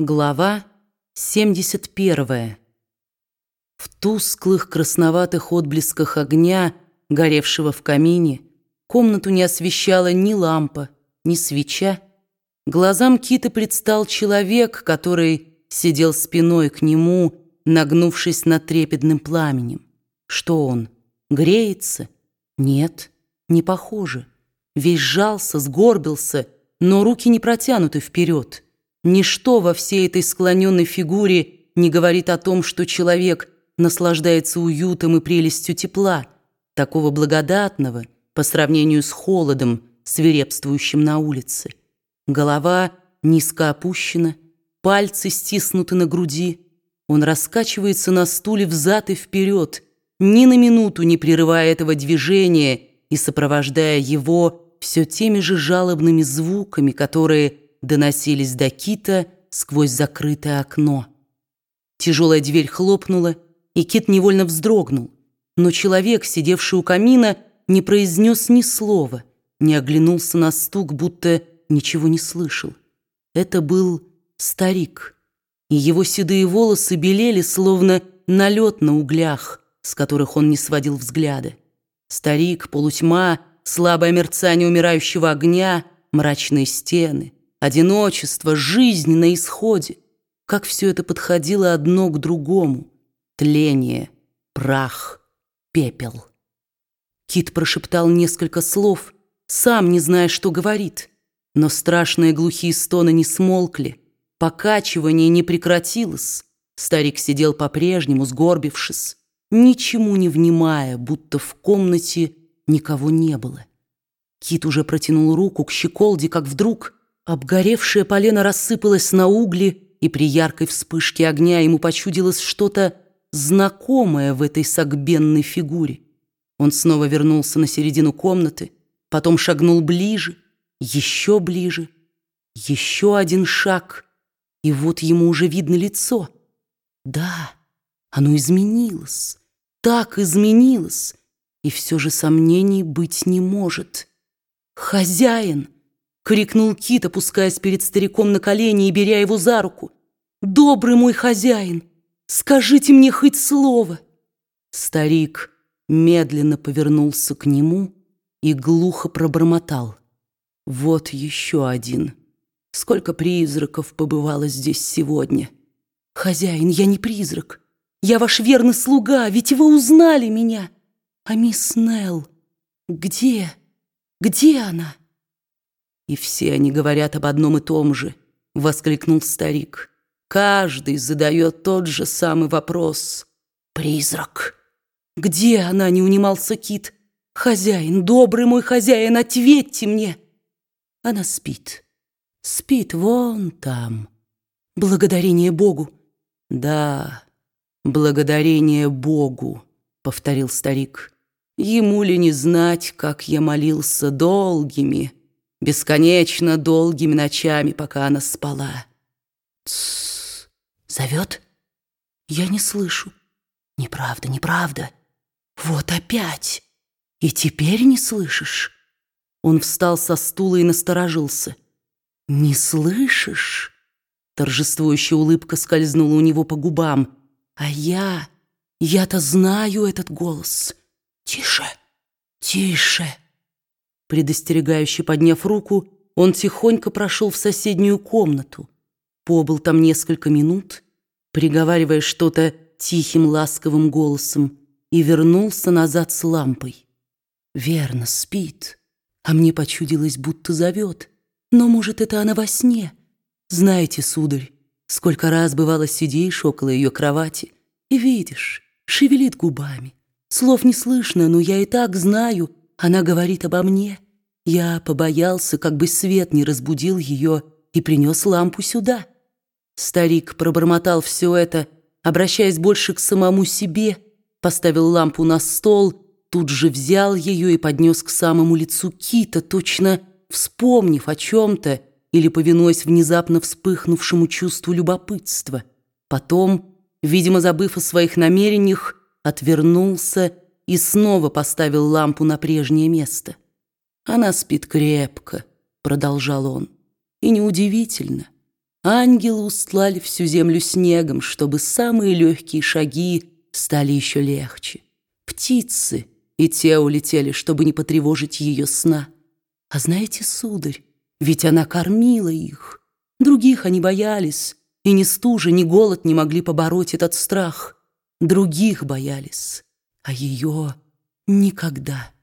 Глава 71. В тусклых красноватых отблесках огня, горевшего в камине, комнату не освещала ни лампа, ни свеча. Глазам Кита предстал человек, который сидел спиной к нему, нагнувшись над трепетным пламенем. Что он, греется? Нет, не похоже. Весь сжался, сгорбился, но руки не протянуты вперед. Ничто во всей этой склоненной фигуре не говорит о том, что человек наслаждается уютом и прелестью тепла, такого благодатного по сравнению с холодом, свирепствующим на улице. Голова низко опущена, пальцы стиснуты на груди. Он раскачивается на стуле взад и вперед, ни на минуту не прерывая этого движения и сопровождая его все теми же жалобными звуками, которые доносились до Кита сквозь закрытое окно. Тяжелая дверь хлопнула, и Кит невольно вздрогнул. Но человек, сидевший у камина, не произнес ни слова, не оглянулся на стук, будто ничего не слышал. Это был старик, и его седые волосы белели, словно налет на углях, с которых он не сводил взгляда. Старик, полутьма, слабое мерцание умирающего огня, мрачные стены — одиночество, жизнь на исходе. Как все это подходило одно к другому. Тление, прах, пепел. Кит прошептал несколько слов, сам не зная, что говорит. Но страшные глухие стоны не смолкли, покачивание не прекратилось. Старик сидел по-прежнему, сгорбившись, ничему не внимая, будто в комнате никого не было. Кит уже протянул руку к щеколде, как вдруг Обгоревшее полено рассыпалось на угли, и при яркой вспышке огня ему почудилось что-то знакомое в этой согбенной фигуре. Он снова вернулся на середину комнаты, потом шагнул ближе, еще ближе, еще один шаг, и вот ему уже видно лицо. Да, оно изменилось, так изменилось, и все же сомнений быть не может. «Хозяин!» — крикнул Кит, опускаясь перед стариком на колени и беря его за руку. «Добрый мой хозяин, скажите мне хоть слово!» Старик медленно повернулся к нему и глухо пробормотал. «Вот еще один. Сколько призраков побывало здесь сегодня!» «Хозяин, я не призрак. Я ваш верный слуга, ведь вы узнали меня. А мисс Нелл, где? Где она?» «И все они говорят об одном и том же», — воскликнул старик. «Каждый задает тот же самый вопрос. Призрак». «Где она?» — не унимался Кит. «Хозяин, добрый мой хозяин, ответьте мне!» Она спит. Спит вон там. Благодарение Богу. Да, благодарение Богу, повторил старик. Ему ли не знать, как я молился долгими, бесконечно долгими ночами, пока она спала. Тссс, зовет? Я не слышу. Неправда, неправда. Вот опять. И теперь не слышишь. Он встал со стула и насторожился. «Не слышишь?» Торжествующая улыбка скользнула у него по губам. «А я... Я-то знаю этот голос. Тише, тише!» Предостерегающе подняв руку, он тихонько прошел в соседнюю комнату, побыл там несколько минут, приговаривая что-то тихим ласковым голосом, и вернулся назад с лампой. Верно, спит, а мне почудилось, будто зовет. Но, может, это она во сне? Знаете, сударь, сколько раз бывало сидишь около ее кровати и видишь, шевелит губами. Слов не слышно, но я и так знаю — она говорит обо мне. Я побоялся, как бы свет не разбудил ее, и принес лампу сюда. Старик пробормотал все это, обращаясь больше к самому себе, поставил лампу на стол, тут же взял ее и поднес к самому лицу кита, точно вспомнив о чем-то или повинуясь внезапно вспыхнувшему чувству любопытства. Потом, видимо, забыв о своих намерениях, отвернулся и снова поставил лампу на прежнее место. «Она спит крепко», — продолжал он. «И неудивительно. Ангелы устлали всю землю снегом, чтобы самые легкие шаги стали еще легче. Птицы и те улетели, чтобы не потревожить ее сна. А знаете, сударь, ведь она кормила их. Других они боялись, и ни стужа, ни голод не могли побороть этот страх. Других боялись, а ее никогда.